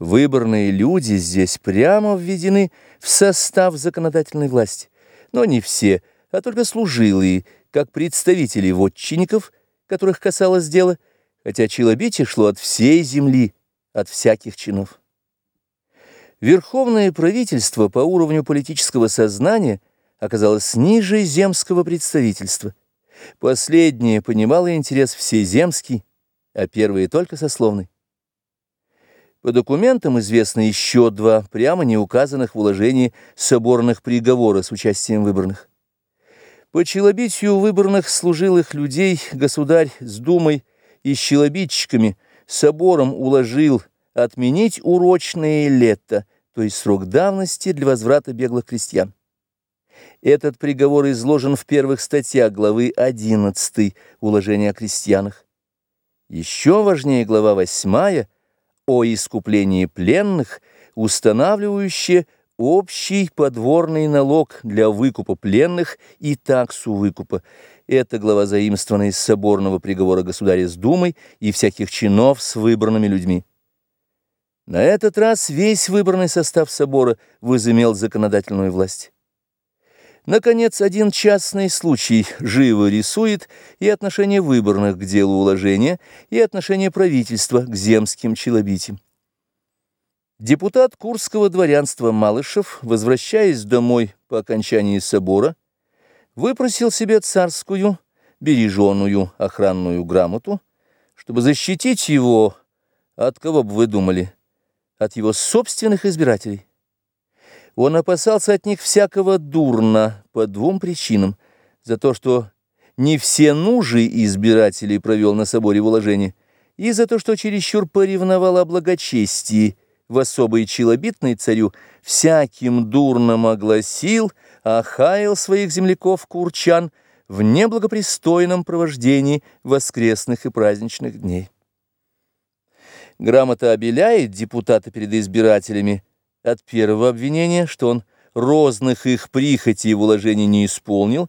Выборные люди здесь прямо введены в состав законодательной власти, но не все, а только служилые, как представители вотчинников, которых касалось дело, хотя челобитие шло от всей земли, от всяких чинов. Верховное правительство по уровню политического сознания оказалось ниже земского представительства. Последнее понимало интерес всеземский, а первое только сословный. По документам известно еще два прямо не указанных в уложении соборных приговора с участием выборных. По челобитию выборных служилых людей государь с думой и с челобитчиками собором уложил отменить урочное лето, то есть срок давности для возврата беглых крестьян. Этот приговор изложен в первых статьях главы 11 уложения о крестьянах. Еще важнее глава 8 о искуплении пленных, устанавливающая общий подворный налог для выкупа пленных и таксу выкупа. Это глава заимствована из соборного приговора государя с Думой и всяких чинов с выбранными людьми. На этот раз весь выбранный состав собора возымел законодательную власть. Наконец, один частный случай живо рисует и отношение выборных к делу уложения, и отношение правительства к земским челобитям. Депутат Курского дворянства Малышев, возвращаясь домой по окончании собора, выпросил себе царскую, береженную охранную грамоту, чтобы защитить его, от кого бы вы думали, от его собственных избирателей. Он опасался от них всякого дурно по двум причинам. За то, что не все нужи избирателей провел на соборе в уложении, и за то, что чересчур поревновал о благочестии в особой челобитной царю, всяким дурным огласил, охаял своих земляков-курчан в неблагопристойном провождении воскресных и праздничных дней. Грамота обеляет депутата перед избирателями от первого обвинения, что он розных их прихотей в уложении не исполнил,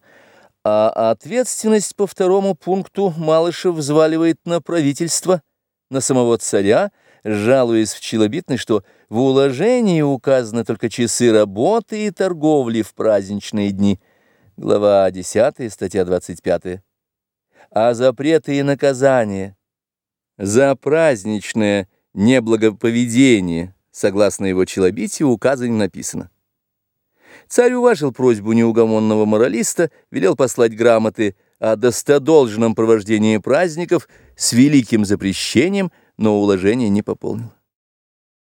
а ответственность по второму пункту Малышев взваливает на правительство, на самого царя, жалуясь в челобитной, что в уложении указаны только часы работы и торговли в праздничные дни. Глава 10, статья 25. А запреты и наказания – за праздничное неблагоповедение, согласно его челобитию, указано написано. Царь уважил просьбу неугомонного моралиста, велел послать грамоты о достодолжном провождении праздников с великим запрещением, но уложение не пополнил.